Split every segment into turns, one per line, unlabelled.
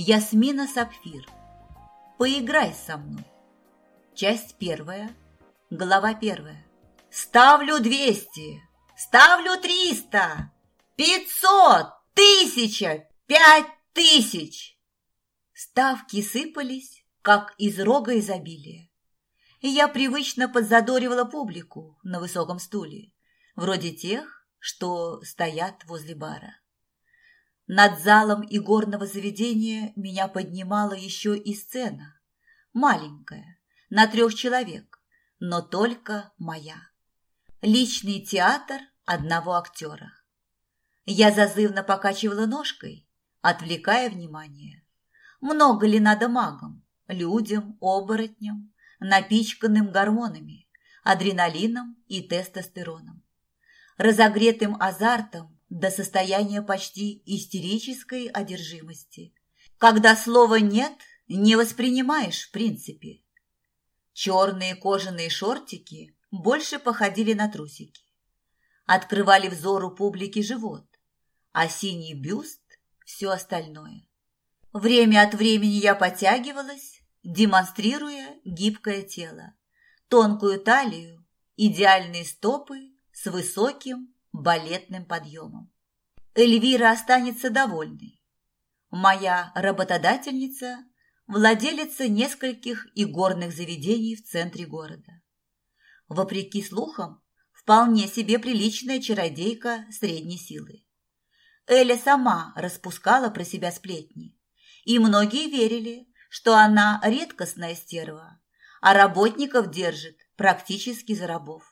Ясмина Сапфир. Поиграй со мной. Часть первая. Глава первая. Ставлю двести. Ставлю триста. Пятьсот. Тысяча. Пять тысяч. Ставки сыпались, как из рога изобилия. И я привычно подзадоривала публику на высоком стуле, вроде тех, что стоят возле бара. Над залом игорного заведения меня поднимала еще и сцена. Маленькая, на трех человек, но только моя. Личный театр одного актера. Я зазывно покачивала ножкой, отвлекая внимание. Много ли надо магам, людям, оборотням, напичканным гормонами, адреналином и тестостероном, разогретым азартом до состояния почти истерической одержимости, когда слова «нет» не воспринимаешь в принципе. Черные кожаные шортики больше походили на трусики. Открывали взору публики живот, а синий бюст – все остальное. Время от времени я потягивалась, демонстрируя гибкое тело, тонкую талию, идеальные стопы с высоким балетным подъемом. Эльвира останется довольной. Моя работодательница – владелица нескольких игорных заведений в центре города. Вопреки слухам, вполне себе приличная чародейка средней силы. Эля сама распускала про себя сплетни, и многие верили, что она редкостная стерва, а работников держит практически за рабов.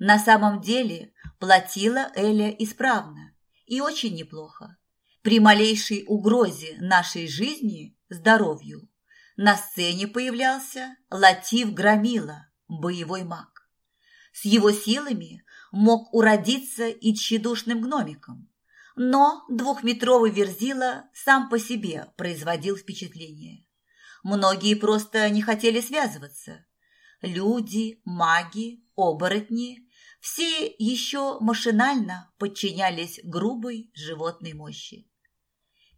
На самом деле платила Эля исправно и очень неплохо. При малейшей угрозе нашей жизни, здоровью, на сцене появлялся Латив Громила, боевой маг. С его силами мог уродиться и тщедушным гномиком, но двухметровый верзила сам по себе производил впечатление. Многие просто не хотели связываться. Люди, маги, оборотни все еще машинально подчинялись грубой животной мощи.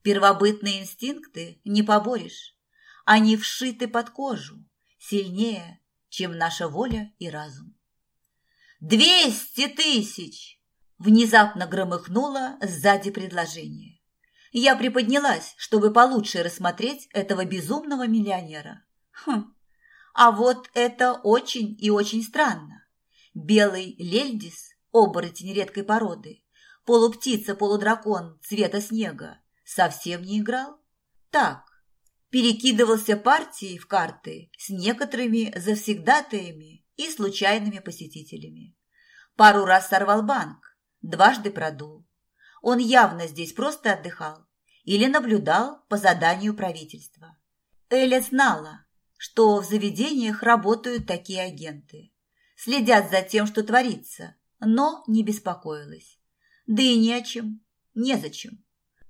Первобытные инстинкты не поборешь. Они вшиты под кожу, сильнее, чем наша воля и разум. «Двести тысяч!» – внезапно громыхнуло сзади предложение. Я приподнялась, чтобы получше рассмотреть этого безумного миллионера. Хм, а вот это очень и очень странно. Белый лельдис, оборотень редкой породы, полуптица-полудракон цвета снега, совсем не играл. Так, перекидывался партией в карты с некоторыми завсегдатаями и случайными посетителями. Пару раз сорвал банк, дважды продул. Он явно здесь просто отдыхал или наблюдал по заданию правительства. Эля знала, что в заведениях работают такие агенты следят за тем, что творится, но не беспокоилась. Да и не о чем, незачем.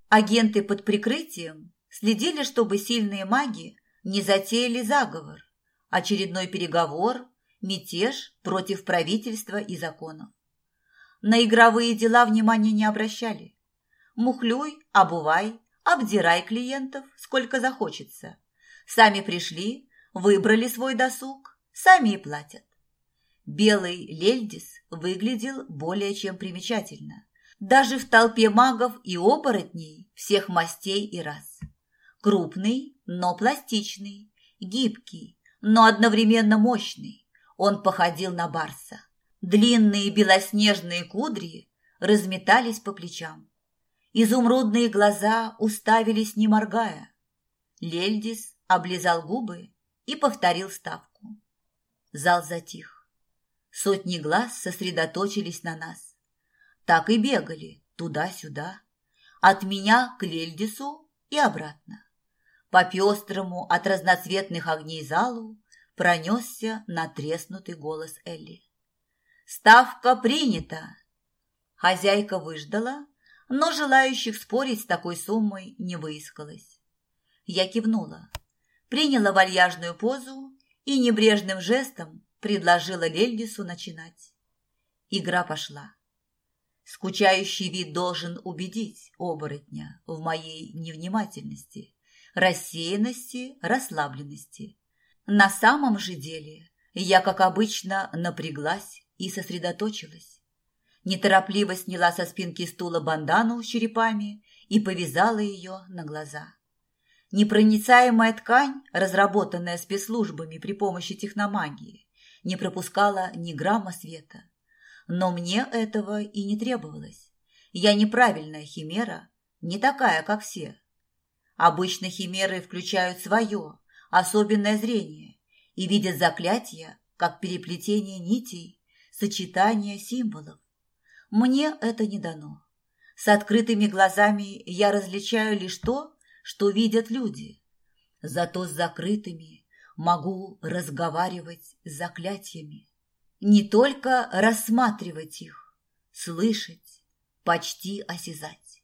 Агенты под прикрытием следили, чтобы сильные маги не затеяли заговор, очередной переговор, мятеж против правительства и законов. На игровые дела внимания не обращали. Мухлюй, обувай, обдирай клиентов, сколько захочется. Сами пришли, выбрали свой досуг, сами и платят. Белый Лельдис выглядел более чем примечательно. Даже в толпе магов и оборотней всех мастей и рас. Крупный, но пластичный, гибкий, но одновременно мощный. Он походил на барса. Длинные белоснежные кудри разметались по плечам. Изумрудные глаза уставились, не моргая. Лельдис облизал губы и повторил ставку. Зал затих. Сотни глаз сосредоточились на нас. Так и бегали туда-сюда, от меня к Лельдису и обратно. По пестрому от разноцветных огней залу пронесся натреснутый голос Элли. «Ставка принята!» Хозяйка выждала, но желающих спорить с такой суммой не выискалось. Я кивнула, приняла вальяжную позу и небрежным жестом предложила Лельдису начинать. Игра пошла. Скучающий вид должен убедить оборотня в моей невнимательности, рассеянности, расслабленности. На самом же деле я, как обычно, напряглась и сосредоточилась. Неторопливо сняла со спинки стула бандану с черепами и повязала ее на глаза. Непроницаемая ткань, разработанная спецслужбами при помощи техномагии, не пропускала ни грамма света. Но мне этого и не требовалось. Я неправильная химера, не такая, как все. Обычно химеры включают свое, особенное зрение и видят заклятия, как переплетение нитей, сочетание символов. Мне это не дано. С открытыми глазами я различаю лишь то, что видят люди. Зато с закрытыми могу разговаривать с заклятиями. Не только рассматривать их, слышать, почти осязать.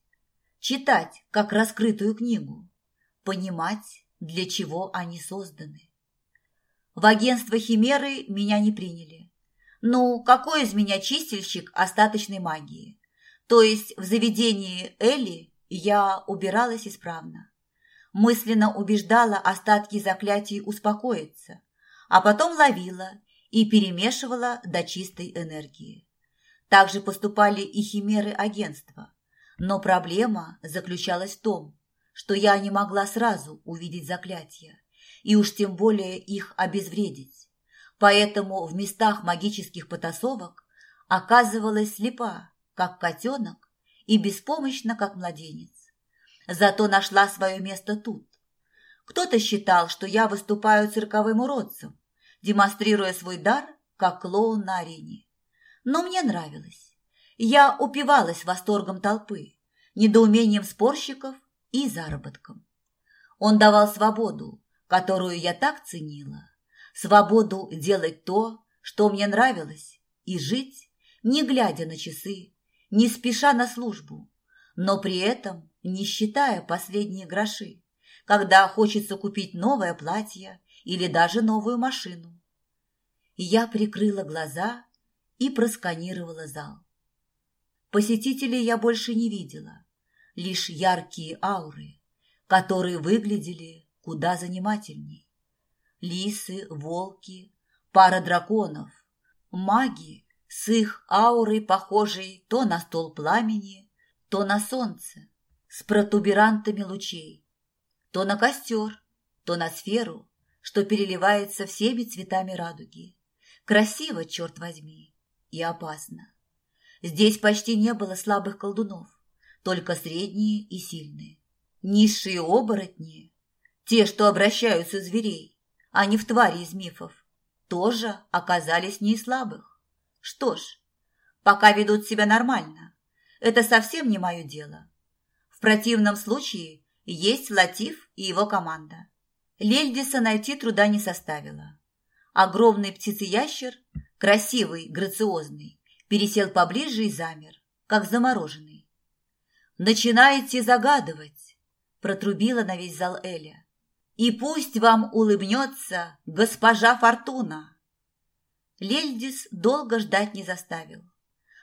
Читать, как раскрытую книгу. Понимать, для чего они созданы. В агентство Химеры меня не приняли. Ну, какой из меня чистильщик остаточной магии? То есть в заведении Элли я убиралась исправно. Мысленно убеждала остатки заклятий успокоиться, а потом ловила и перемешивала до чистой энергии. Также поступали и химеры агентства. Но проблема заключалась в том, что я не могла сразу увидеть заклятия, и уж тем более их обезвредить. Поэтому в местах магических потасовок оказывалась слепа, как котенок, и беспомощна, как младенец. Зато нашла свое место тут. Кто-то считал, что я выступаю цирковым уродцем, демонстрируя свой дар, как клоун на арене. Но мне нравилось. Я упивалась восторгом толпы, недоумением спорщиков и заработком. Он давал свободу, которую я так ценила, свободу делать то, что мне нравилось, и жить, не глядя на часы, не спеша на службу, но при этом не считая последние гроши, когда хочется купить новое платье или даже новую машину. Я прикрыла глаза и просканировала зал. Посетителей я больше не видела, лишь яркие ауры, которые выглядели куда занимательней. Лисы, волки, пара драконов, маги с их аурой, похожей то на стол пламени, то на солнце, с протуберантами лучей, то на костер, то на сферу, что переливается всеми цветами радуги. Красиво, черт возьми, и опасно. Здесь почти не было слабых колдунов, только средние и сильные. Низшие оборотни, те, что обращаются в зверей, а не в твари из мифов, тоже оказались не слабых. Что ж, пока ведут себя нормально, это совсем не мое дело. В противном случае есть Латиф и его команда. Лельдиса найти труда не составило. Огромный птицеящер, красивый, грациозный, пересел поближе и замер, как замороженный. «Начинаете загадывать!» – протрубила на весь зал Эля. «И пусть вам улыбнется госпожа Фортуна!» Лельдис долго ждать не заставил.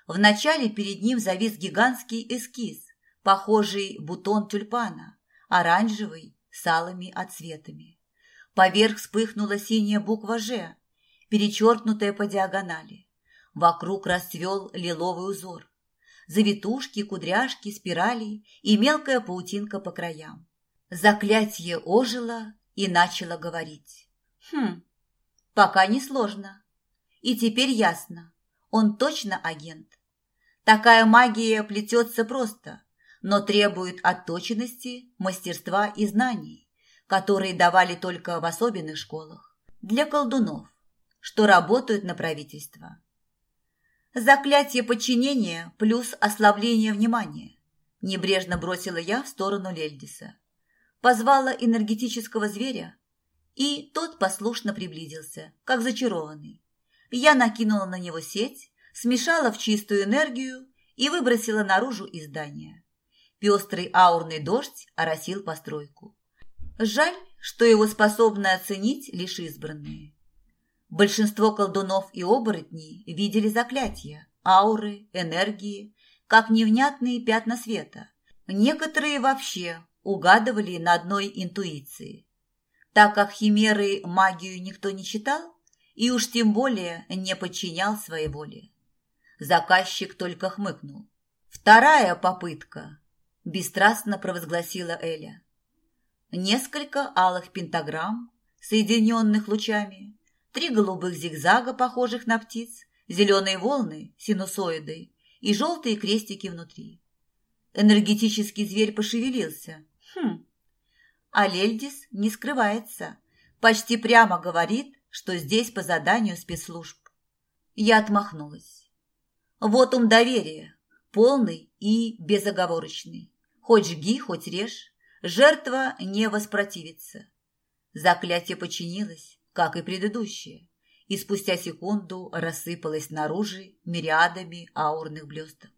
Вначале перед ним завис гигантский эскиз, похожий бутон тюльпана, оранжевый, с алыми отцветами. Поверх вспыхнула синяя буква «Ж», перечеркнутая по диагонали. Вокруг расцвел лиловый узор завитушки, кудряшки, спирали и мелкая паутинка по краям. Заклятие ожило и начало говорить. Хм, пока не сложно. И теперь ясно, он точно агент. Такая магия плетется просто, но требует отточенности, мастерства и знаний, которые давали только в особенных школах, для колдунов, что работают на правительство. Заклятие подчинения плюс ослабление внимания. Небрежно бросила я в сторону Лельдиса. Позвала энергетического зверя, и тот послушно приблизился, как зачарованный. Я накинула на него сеть, смешала в чистую энергию и выбросила наружу из здания. Пестрый аурный дождь оросил постройку. Жаль, что его способны оценить лишь избранные. Большинство колдунов и оборотней видели заклятия, ауры, энергии, как невнятные пятна света. Некоторые вообще угадывали на одной интуиции. Так как химеры магию никто не читал, и уж тем более не подчинял своей воле. Заказчик только хмыкнул. «Вторая попытка», – бесстрастно провозгласила Эля. Несколько алых пентаграмм, соединенных лучами, три голубых зигзага, похожих на птиц, зеленые волны, синусоиды и желтые крестики внутри. Энергетический зверь пошевелился. Хм, а Лельдис не скрывается, почти прямо говорит, что здесь по заданию спецслужб. Я отмахнулась. Вот ум доверия, полный и безоговорочный. Хоть жги, хоть режь, жертва не воспротивится. Заклятие подчинилось, как и предыдущее, и спустя секунду рассыпалось наружу мириадами аурных блесток.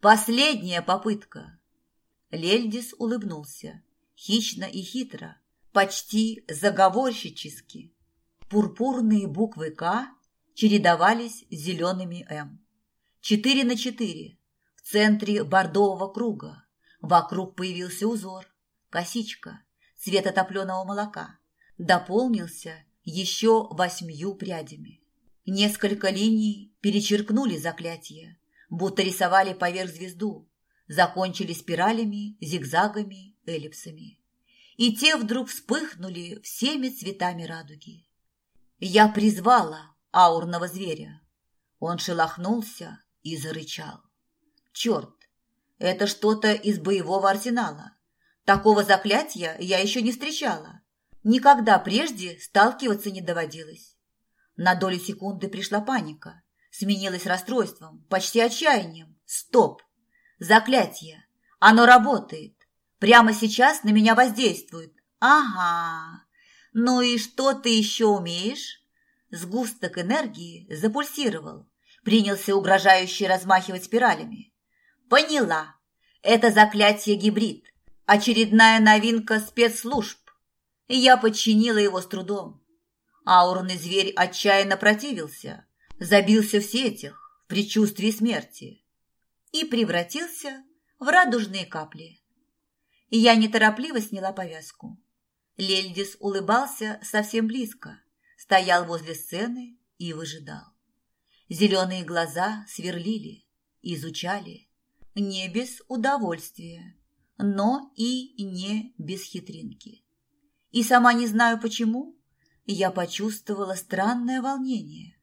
Последняя попытка. Лельдис улыбнулся, хищно и хитро, почти заговорщически. Пурпурные буквы «К» чередовались с зелеными «М». Четыре на четыре, в центре бордового круга. Вокруг появился узор, косичка, цвета топленого молока. Дополнился еще восьмью прядями. Несколько линий перечеркнули заклятие, будто рисовали поверх звезду, закончили спиралями, зигзагами, эллипсами. И те вдруг вспыхнули всеми цветами радуги. Я призвала аурного зверя. Он шелохнулся и зарычал. Черт, это что-то из боевого арсенала. Такого заклятия я еще не встречала. Никогда прежде сталкиваться не доводилось. На долю секунды пришла паника. Сменилась расстройством, почти отчаянием. Стоп! Заклятие! Оно работает. Прямо сейчас на меня воздействует. Ага. «Ну и что ты еще умеешь?» Сгусток энергии запульсировал, принялся угрожающе размахивать спиралями. «Поняла. Это заклятие гибрид. Очередная новинка спецслужб. Я подчинила его с трудом. Аурный зверь отчаянно противился, забился в сетях, в предчувствии смерти и превратился в радужные капли. Я неторопливо сняла повязку. Лельдис улыбался совсем близко, стоял возле сцены и выжидал. Зеленые глаза сверлили, изучали, не без удовольствия, но и не без хитринки. И сама не знаю почему, я почувствовала странное волнение.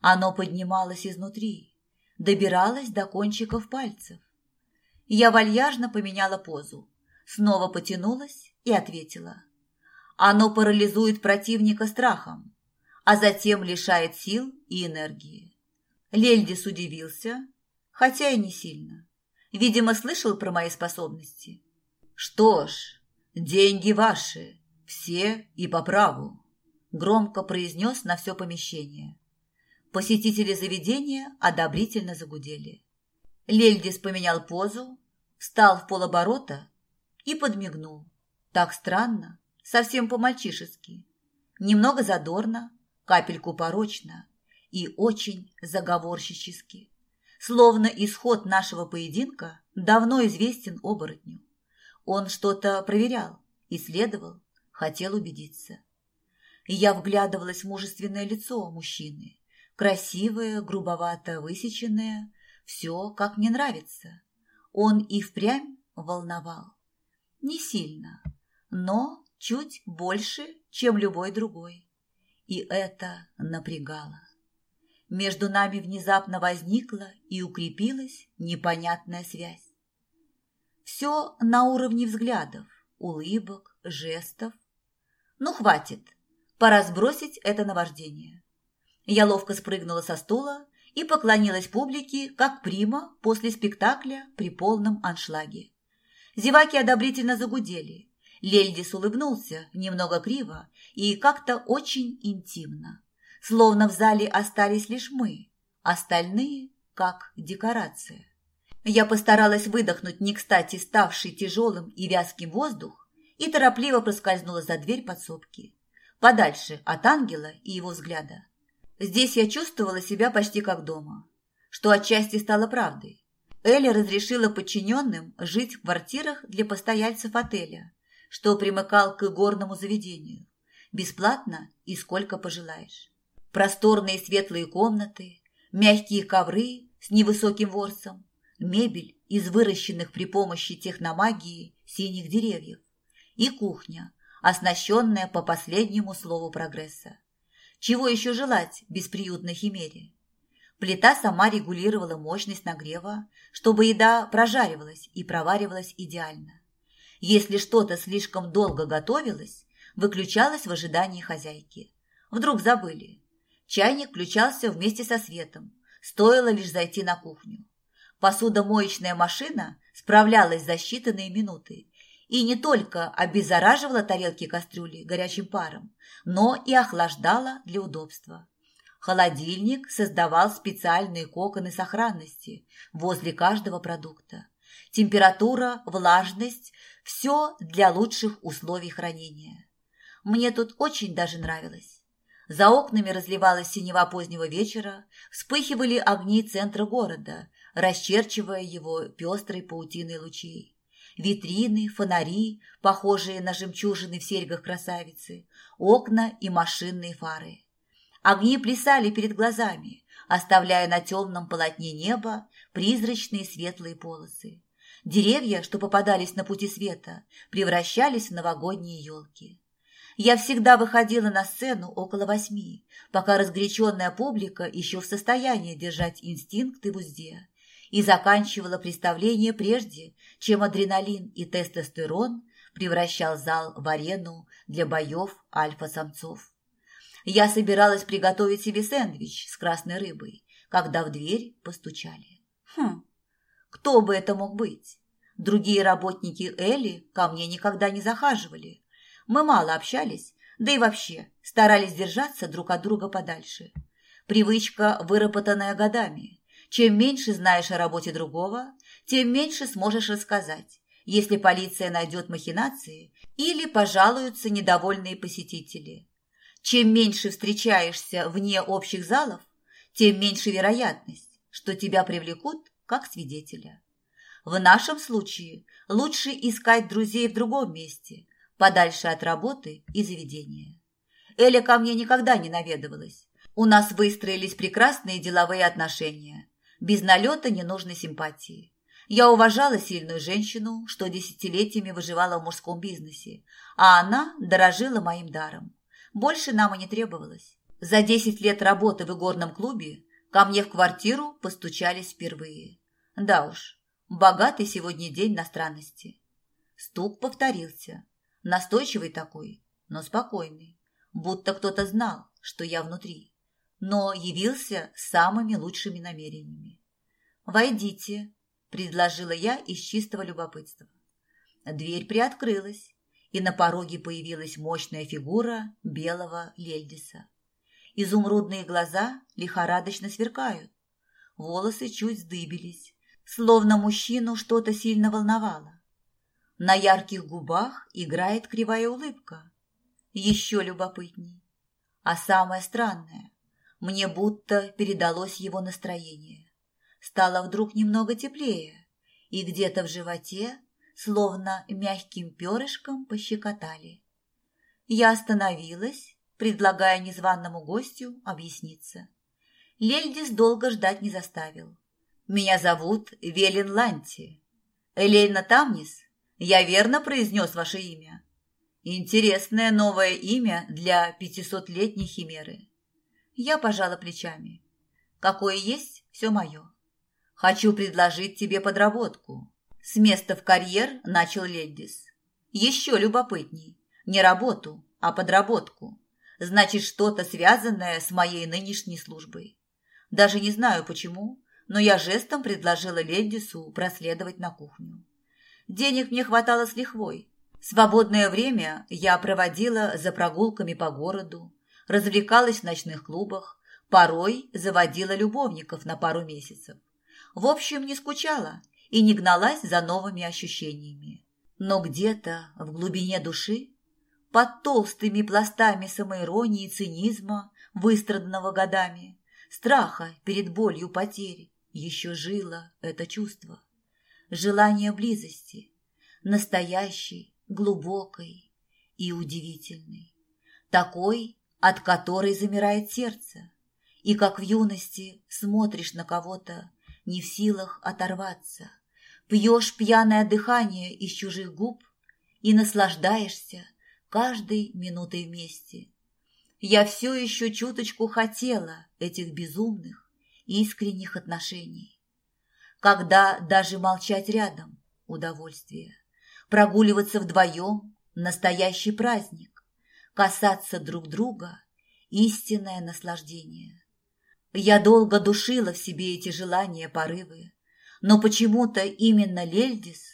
Оно поднималось изнутри, добиралось до кончиков пальцев. Я вальяжно поменяла позу, снова потянулась и ответила. Оно парализует противника страхом, а затем лишает сил и энергии. Лельдис удивился, хотя и не сильно. Видимо, слышал про мои способности. «Что ж, деньги ваши, все и по праву», громко произнес на все помещение. Посетители заведения одобрительно загудели. Лельдис поменял позу, встал в полоборота и подмигнул. Так странно, совсем по-мальчишески. Немного задорно, капельку порочно и очень заговорщически. Словно исход нашего поединка давно известен оборотню. Он что-то проверял, исследовал, хотел убедиться. Я вглядывалась в мужественное лицо мужчины. Красивое, грубовато высеченное, все, как мне нравится. Он и впрямь волновал. Не сильно, но чуть больше, чем любой другой. И это напрягало. Между нами внезапно возникла и укрепилась непонятная связь. Все на уровне взглядов, улыбок, жестов. Ну, хватит, пора сбросить это наваждение. Я ловко спрыгнула со стула и поклонилась публике, как прима после спектакля при полном аншлаге. Зеваки одобрительно загудели, Лельдис улыбнулся немного криво и как-то очень интимно. Словно в зале остались лишь мы, остальные как декорация. Я постаралась выдохнуть не кстати ставший тяжелым и вязким воздух и торопливо проскользнула за дверь подсобки, подальше от ангела и его взгляда. Здесь я чувствовала себя почти как дома, что отчасти стало правдой. Эля разрешила подчиненным жить в квартирах для постояльцев отеля, что примыкал к горному заведению. Бесплатно и сколько пожелаешь. Просторные светлые комнаты, мягкие ковры с невысоким ворсом, мебель из выращенных при помощи техномагии синих деревьев и кухня, оснащенная по последнему слову прогресса. Чего еще желать бесприютной химере? Плита сама регулировала мощность нагрева, чтобы еда прожаривалась и проваривалась идеально. Если что-то слишком долго готовилось, выключалось в ожидании хозяйки. Вдруг забыли. Чайник включался вместе со светом, стоило лишь зайти на кухню. Посудомоечная машина справлялась за считанные минуты и не только обеззараживала тарелки и кастрюли горячим паром, но и охлаждала для удобства. Холодильник создавал специальные коконы сохранности возле каждого продукта. Температура, влажность – все для лучших условий хранения. Мне тут очень даже нравилось. За окнами разливалась синева позднего вечера, вспыхивали огни центра города, расчерчивая его пестрой паутиной лучей. Витрины, фонари, похожие на жемчужины в серьгах красавицы, окна и машинные фары. Огни плясали перед глазами, оставляя на темном полотне неба призрачные светлые полосы. Деревья, что попадались на пути света, превращались в новогодние елки. Я всегда выходила на сцену около восьми, пока разгоряченная публика еще в состоянии держать инстинкты в узде, и заканчивала представление прежде, чем адреналин и тестостерон превращал зал в арену для боев альфа-самцов. Я собиралась приготовить себе сэндвич с красной рыбой, когда в дверь постучали. Хм, кто бы это мог быть? Другие работники Элли ко мне никогда не захаживали. Мы мало общались, да и вообще старались держаться друг от друга подальше. Привычка, выработанная годами. Чем меньше знаешь о работе другого, тем меньше сможешь рассказать, если полиция найдет махинации или пожалуются недовольные посетители. Чем меньше встречаешься вне общих залов, тем меньше вероятность, что тебя привлекут как свидетеля. В нашем случае лучше искать друзей в другом месте, подальше от работы и заведения. Эля ко мне никогда не наведывалась. У нас выстроились прекрасные деловые отношения, без налета ненужной симпатии. Я уважала сильную женщину, что десятилетиями выживала в мужском бизнесе, а она дорожила моим даром. Больше нам и не требовалось. За десять лет работы в игорном клубе ко мне в квартиру постучались впервые. Да уж, богатый сегодня день на странности. Стук повторился. Настойчивый такой, но спокойный. Будто кто-то знал, что я внутри. Но явился с самыми лучшими намерениями. «Войдите», – предложила я из чистого любопытства. Дверь приоткрылась, и на пороге появилась мощная фигура белого Лельдиса. Изумрудные глаза лихорадочно сверкают, волосы чуть сдыбились, словно мужчину что-то сильно волновало. На ярких губах играет кривая улыбка. Еще любопытней. А самое странное, мне будто передалось его настроение. Стало вдруг немного теплее, и где-то в животе словно мягким перышком пощекотали. Я остановилась, предлагая незваному гостю объясниться. Лельдис долго ждать не заставил. «Меня зовут Велин Ланти. Элейна Тамнис, я верно произнес ваше имя? Интересное новое имя для пятисотлетней химеры». Я пожала плечами. «Какое есть, все мое. Хочу предложить тебе подработку. С места в карьер начал Леддис. Еще любопытней. Не работу, а подработку. Значит, что-то связанное с моей нынешней службой. Даже не знаю почему, но я жестом предложила Леддису проследовать на кухню. Денег мне хватало с лихвой. Свободное время я проводила за прогулками по городу, развлекалась в ночных клубах, порой заводила любовников на пару месяцев. В общем, не скучала и не гналась за новыми ощущениями. Но где-то в глубине души, под толстыми пластами самоиронии и цинизма, выстраданного годами, страха перед болью потери, еще жило это чувство. Желание близости, настоящей, глубокой и удивительной. Такой, от которой замирает сердце. И как в юности смотришь на кого-то, не в силах оторваться. Пьешь пьяное дыхание из чужих губ и наслаждаешься каждой минутой вместе. Я все еще чуточку хотела этих безумных, искренних отношений. Когда даже молчать рядом – удовольствие. Прогуливаться вдвоем – настоящий праздник. Касаться друг друга – истинное наслаждение. Я долго душила в себе эти желания, порывы, но почему-то именно Лельдис,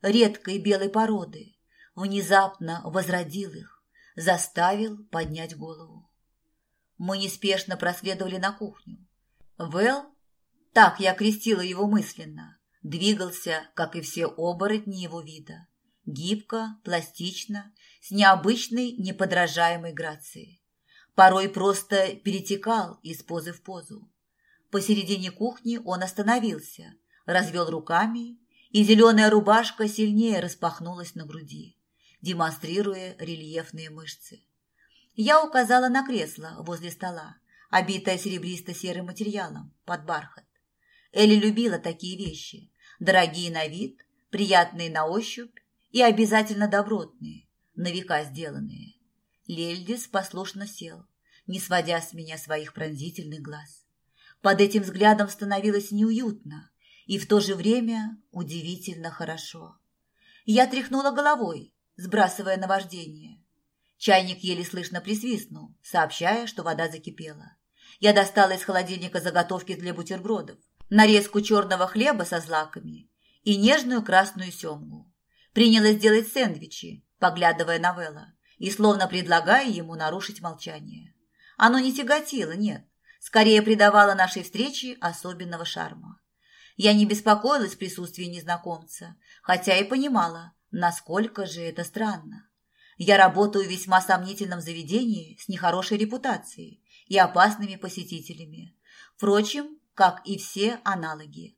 редкой белой породы, внезапно возродил их, заставил поднять голову. Мы неспешно проследовали на кухню. Вэл, так я крестила его мысленно, двигался, как и все оборотни его вида, гибко, пластично, с необычной, неподражаемой грацией. Порой просто перетекал из позы в позу. Посередине кухни он остановился, развел руками, и зеленая рубашка сильнее распахнулась на груди демонстрируя рельефные мышцы. Я указала на кресло возле стола, обитое серебристо-серым материалом, под бархат. Элли любила такие вещи, дорогие на вид, приятные на ощупь и обязательно добротные, на века сделанные. Лельдис послушно сел, не сводя с меня своих пронзительных глаз. Под этим взглядом становилось неуютно и в то же время удивительно хорошо. Я тряхнула головой, сбрасывая наваждение. Чайник еле слышно присвистнул, сообщая, что вода закипела. Я достала из холодильника заготовки для бутербродов, нарезку черного хлеба со злаками и нежную красную семгу. Принялась делать сэндвичи, поглядывая на Вэлла и словно предлагая ему нарушить молчание. Оно не тяготило, нет, скорее придавало нашей встрече особенного шарма. Я не беспокоилась в присутствии незнакомца, хотя и понимала, Насколько же это странно. Я работаю в весьма сомнительном заведении с нехорошей репутацией и опасными посетителями. Впрочем, как и все аналоги.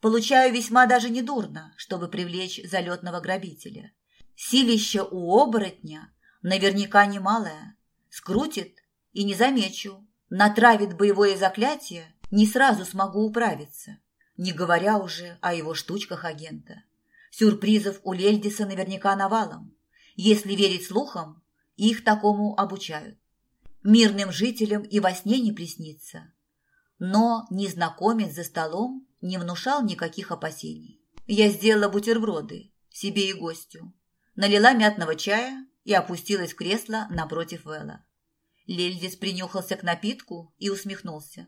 Получаю весьма даже недурно, чтобы привлечь залетного грабителя. Силище у оборотня наверняка немалое. Скрутит и не замечу. Натравит боевое заклятие, не сразу смогу управиться, не говоря уже о его штучках агента. Сюрпризов у Лельдиса наверняка навалом. Если верить слухам, их такому обучают. Мирным жителям и во сне не приснится. Но незнакомец за столом не внушал никаких опасений. Я сделала бутерброды себе и гостю, налила мятного чая и опустилась в кресло напротив Вэлла. Лельдис принюхался к напитку и усмехнулся.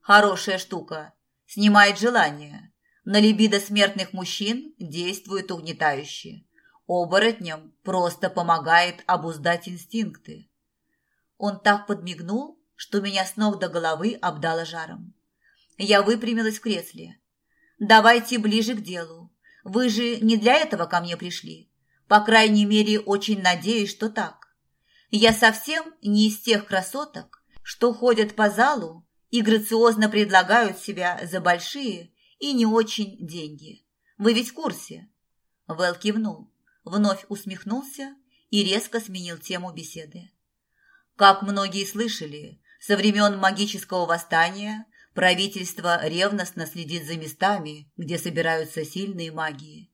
«Хорошая штука. Снимает желание. На либидо смертных мужчин действует угнетающе. Оборотням просто помогает обуздать инстинкты. Он так подмигнул, что меня с ног до головы обдало жаром. Я выпрямилась в кресле. «Давайте ближе к делу. Вы же не для этого ко мне пришли. По крайней мере, очень надеюсь, что так. Я совсем не из тех красоток, что ходят по залу и грациозно предлагают себя за большие и не очень деньги. Вы ведь в курсе?» Вэл кивнул, вновь усмехнулся и резко сменил тему беседы. Как многие слышали, со времен магического восстания правительство ревностно следит за местами, где собираются сильные магии.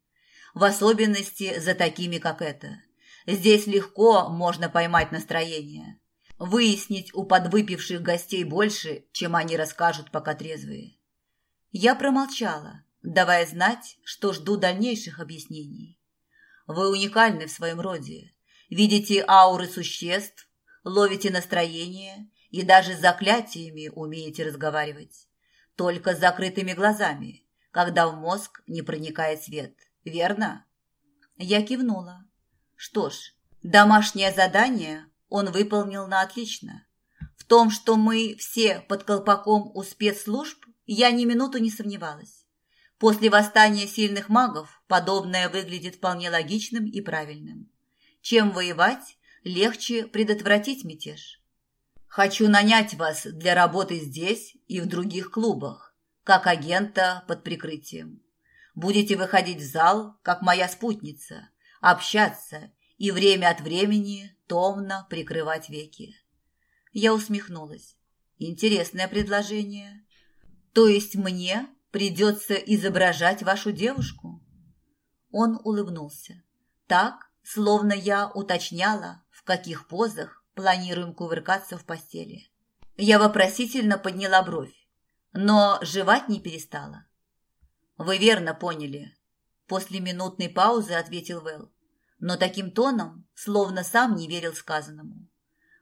В особенности за такими, как это. Здесь легко можно поймать настроение. Выяснить у подвыпивших гостей больше, чем они расскажут, пока трезвые. Я промолчала, давая знать, что жду дальнейших объяснений. Вы уникальны в своем роде. Видите ауры существ, ловите настроение и даже с заклятиями умеете разговаривать. Только с закрытыми глазами, когда в мозг не проникает свет. Верно? Я кивнула. Что ж, домашнее задание он выполнил на отлично. В том, что мы все под колпаком у спецслужб, я ни минуту не сомневалась. После восстания сильных магов подобное выглядит вполне логичным и правильным. Чем воевать, легче предотвратить мятеж. Хочу нанять вас для работы здесь и в других клубах, как агента под прикрытием. Будете выходить в зал, как моя спутница, общаться и время от времени томно прикрывать веки. Я усмехнулась. Интересное предложение. То есть мне придется изображать вашу девушку? Он улыбнулся. Так, словно я уточняла, в каких позах планируем кувыркаться в постели. Я вопросительно подняла бровь, но жевать не перестала. «Вы верно поняли», – после минутной паузы ответил Вэл, но таким тоном, словно сам не верил сказанному.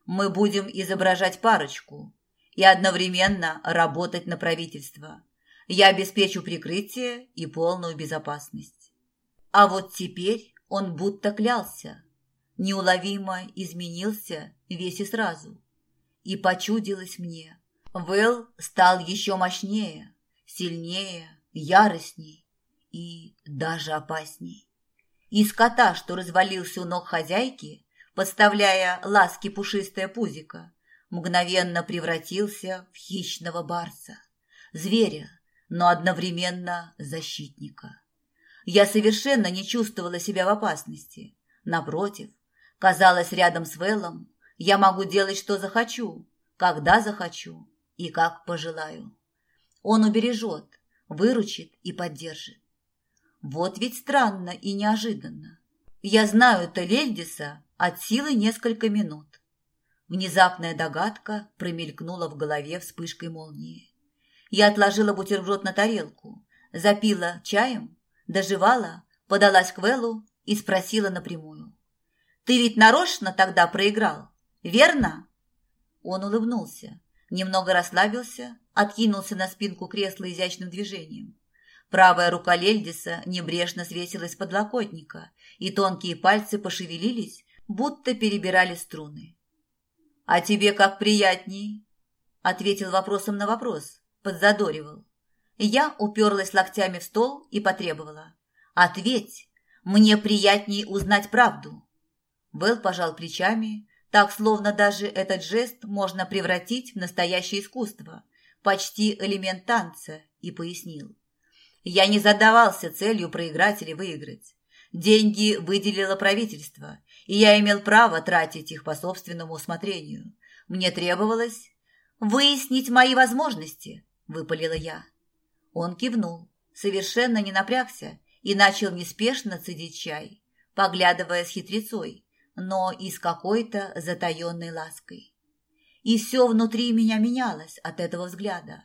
«Мы будем изображать парочку и одновременно работать на правительство. Я обеспечу прикрытие и полную безопасность». А вот теперь он будто клялся, неуловимо изменился весь и сразу. И почудилось мне, Вэл стал еще мощнее, сильнее, яростней и даже опасней. Из кота, что развалился у ног хозяйки, подставляя ласки пушистое пузико, мгновенно превратился в хищного барса, зверя, но одновременно защитника. Я совершенно не чувствовала себя в опасности. Напротив, казалось, рядом с Вэллом я могу делать, что захочу, когда захочу и как пожелаю. Он убережет, выручит и поддержит. Вот ведь странно и неожиданно. Я знаю Телельдиса от силы несколько минут. Внезапная догадка промелькнула в голове вспышкой молнии. Я отложила бутерброд на тарелку, запила чаем, доживала, подалась к Вэллу и спросила напрямую. «Ты ведь нарочно тогда проиграл, верно?» Он улыбнулся, немного расслабился, откинулся на спинку кресла изящным движением. Правая рука Лельдиса небрежно свесилась с подлокотника, и тонкие пальцы пошевелились, будто перебирали струны. «А тебе как приятней?» – ответил вопросом на вопрос, подзадоривал. Я уперлась локтями в стол и потребовала. «Ответь! Мне приятнее узнать правду!» Белл пожал плечами, так, словно даже этот жест можно превратить в настоящее искусство, почти элемент танца, и пояснил. Я не задавался целью проиграть или выиграть. Деньги выделило правительство, и я имел право тратить их по собственному усмотрению. Мне требовалось выяснить мои возможности, выпалила я. Он кивнул, совершенно не напрягся и начал неспешно цедить чай, поглядывая с хитрецой, но и с какой-то затаенной лаской. И все внутри меня менялось от этого взгляда.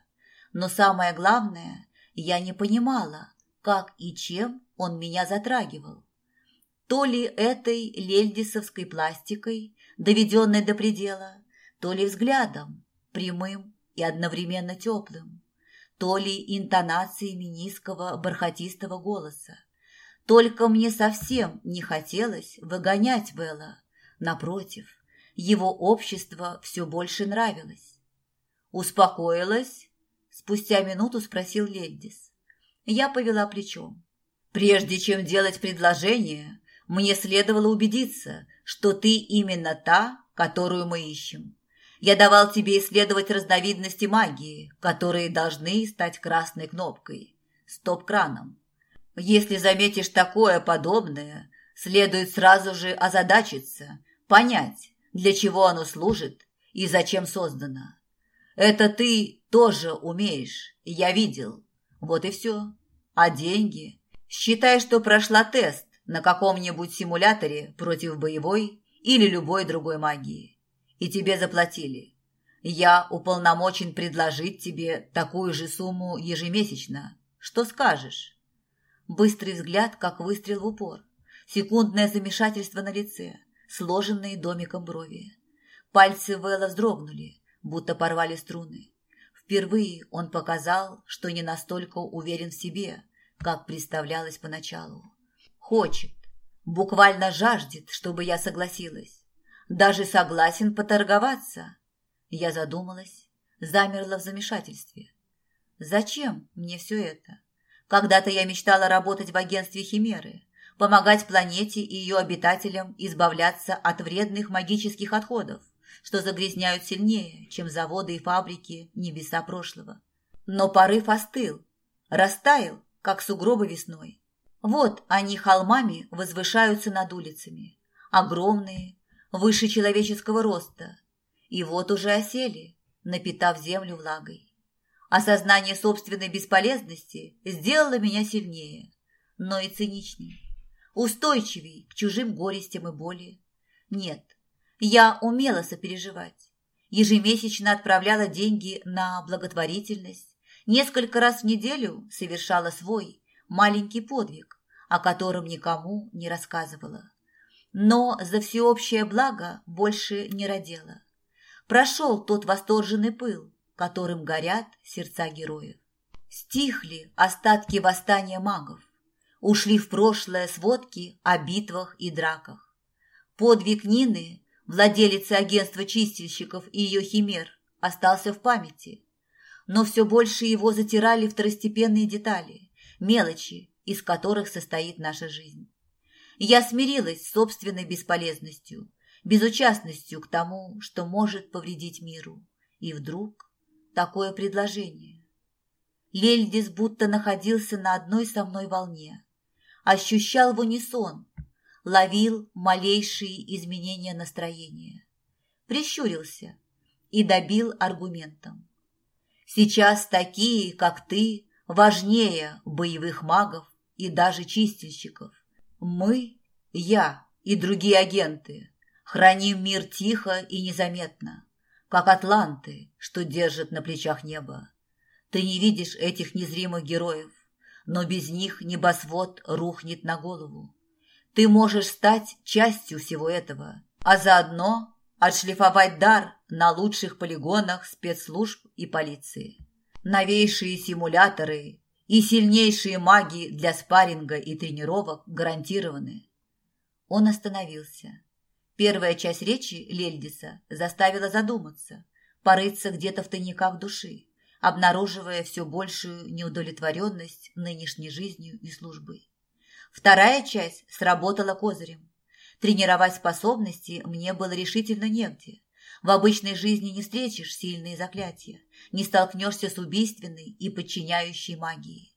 Но самое главное, я не понимала, как и чем он меня затрагивал. То ли этой лельдисовской пластикой, доведенной до предела, то ли взглядом, прямым и одновременно теплым, то ли интонациями низкого бархатистого голоса, только мне совсем не хотелось выгонять Белла. Напротив, его общество все больше нравилось. «Успокоилась?» – спустя минуту спросил Леддис. Я повела плечом. «Прежде чем делать предложение, мне следовало убедиться, что ты именно та, которую мы ищем. Я давал тебе исследовать разновидности магии, которые должны стать красной кнопкой, стоп-краном. Если заметишь такое подобное, следует сразу же озадачиться, понять, для чего оно служит и зачем создано. Это ты тоже умеешь, я видел. Вот и все. А деньги? Считай, что прошла тест на каком-нибудь симуляторе против боевой или любой другой магии. И тебе заплатили. Я уполномочен предложить тебе такую же сумму ежемесячно. Что скажешь? Быстрый взгляд, как выстрел в упор. Секундное замешательство на лице, сложенные домиком брови. Пальцы Вэлла вздрогнули, будто порвали струны. Впервые он показал, что не настолько уверен в себе, как представлялось поначалу. Хочет, буквально жаждет, чтобы я согласилась. Даже согласен поторговаться. Я задумалась, замерла в замешательстве. Зачем мне все это? Когда-то я мечтала работать в агентстве Химеры, помогать планете и ее обитателям избавляться от вредных магических отходов, что загрязняют сильнее, чем заводы и фабрики небеса прошлого. Но порыв остыл, растаял, как сугробы весной. Вот они холмами возвышаются над улицами, огромные, выше человеческого роста, и вот уже осели, напитав землю влагой. Осознание собственной бесполезности сделало меня сильнее, но и циничнее, устойчивей к чужим горестям и боли. Нет, я умела сопереживать, ежемесячно отправляла деньги на благотворительность, несколько раз в неделю совершала свой маленький подвиг, о котором никому не рассказывала. Но за всеобщее благо больше не родила. Прошел тот восторженный пыл, которым горят сердца героев. Стихли остатки восстания магов, ушли в прошлое сводки о битвах и драках. Подвиг Нины, владелицы агентства чистильщиков и ее химер, остался в памяти. Но все больше его затирали второстепенные детали, мелочи, из которых состоит наша жизнь. Я смирилась с собственной бесполезностью, безучастностью к тому, что может повредить миру. И вдруг такое предложение. Лельдис будто находился на одной со мной волне, ощущал в унисон, ловил малейшие изменения настроения, прищурился и добил аргументом. Сейчас такие, как ты, важнее боевых магов и даже чистильщиков. Мы, я и другие агенты, храним мир тихо и незаметно, как атланты, что держат на плечах небо. Ты не видишь этих незримых героев, но без них небосвод рухнет на голову. Ты можешь стать частью всего этого, а заодно отшлифовать дар на лучших полигонах спецслужб и полиции. Новейшие симуляторы и сильнейшие маги для спарринга и тренировок гарантированы. Он остановился. Первая часть речи Лельдиса заставила задуматься, порыться где-то в тайниках души обнаруживая все большую неудовлетворенность нынешней жизнью и службой. Вторая часть сработала козырем. Тренировать способности мне было решительно негде. В обычной жизни не встретишь сильные заклятия, не столкнешься с убийственной и подчиняющей магией.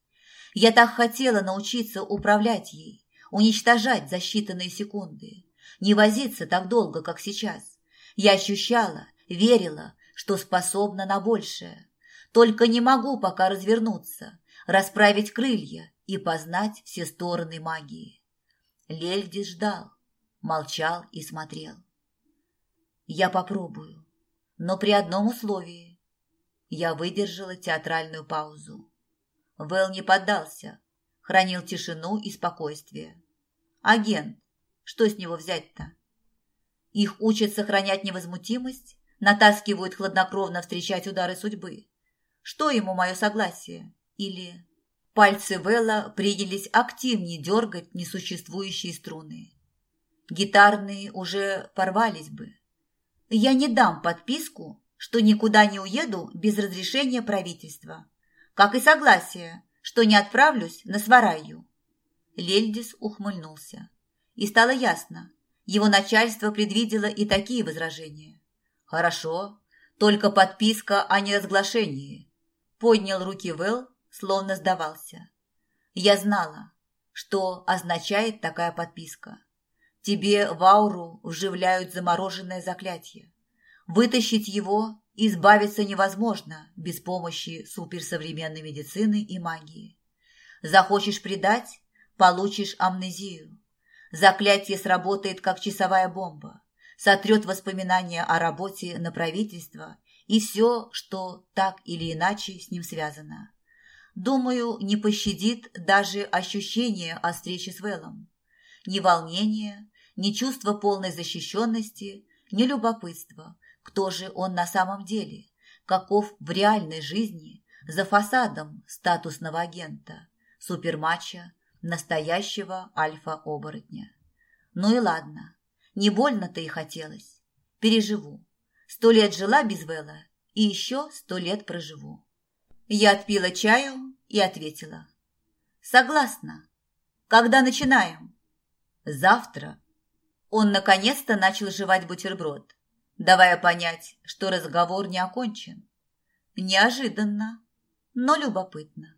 Я так хотела научиться управлять ей, уничтожать за считанные секунды, не возиться так долго, как сейчас. Я ощущала, верила, что способна на большее, только не могу пока развернуться, расправить крылья и познать все стороны магии. Лельди ждал, молчал и смотрел. Я попробую, но при одном условии. Я выдержала театральную паузу. Вэл не поддался, хранил тишину и спокойствие. Агент, что с него взять-то? Их учат сохранять невозмутимость, натаскивают хладнокровно встречать удары судьбы. Что ему мое согласие? Или... Пальцы Вэлла принялись активнее дергать несуществующие струны. Гитарные уже порвались бы. Я не дам подписку, что никуда не уеду без разрешения правительства, как и согласие, что не отправлюсь на Свараю. Лельдис ухмыльнулся. И стало ясно, его начальство предвидело и такие возражения. Хорошо, только подписка о неразглашении. Поднял руки Вэл, словно сдавался. Я знала, что означает такая подписка. Тебе в ауру вживляют замороженное заклятие. Вытащить его избавиться невозможно без помощи суперсовременной медицины и магии. Захочешь предать – получишь амнезию. Заклятие сработает как часовая бомба, сотрет воспоминания о работе на правительство и все, что так или иначе с ним связано. Думаю, не пощадит даже ощущение о встрече с Вэллом. Ни волнение, ни чувство полной защищенности, ни любопытство, кто же он на самом деле, каков в реальной жизни за фасадом статусного агента, суперматча, настоящего альфа-оборотня. Ну и ладно, не больно-то и хотелось. Переживу. Сто лет жила без Вэлла и еще сто лет проживу. Я отпила чаю и ответила. Согласна. Когда начинаем? Завтра. Он наконец-то начал жевать бутерброд, давая понять, что разговор не окончен. Неожиданно. но любопытно.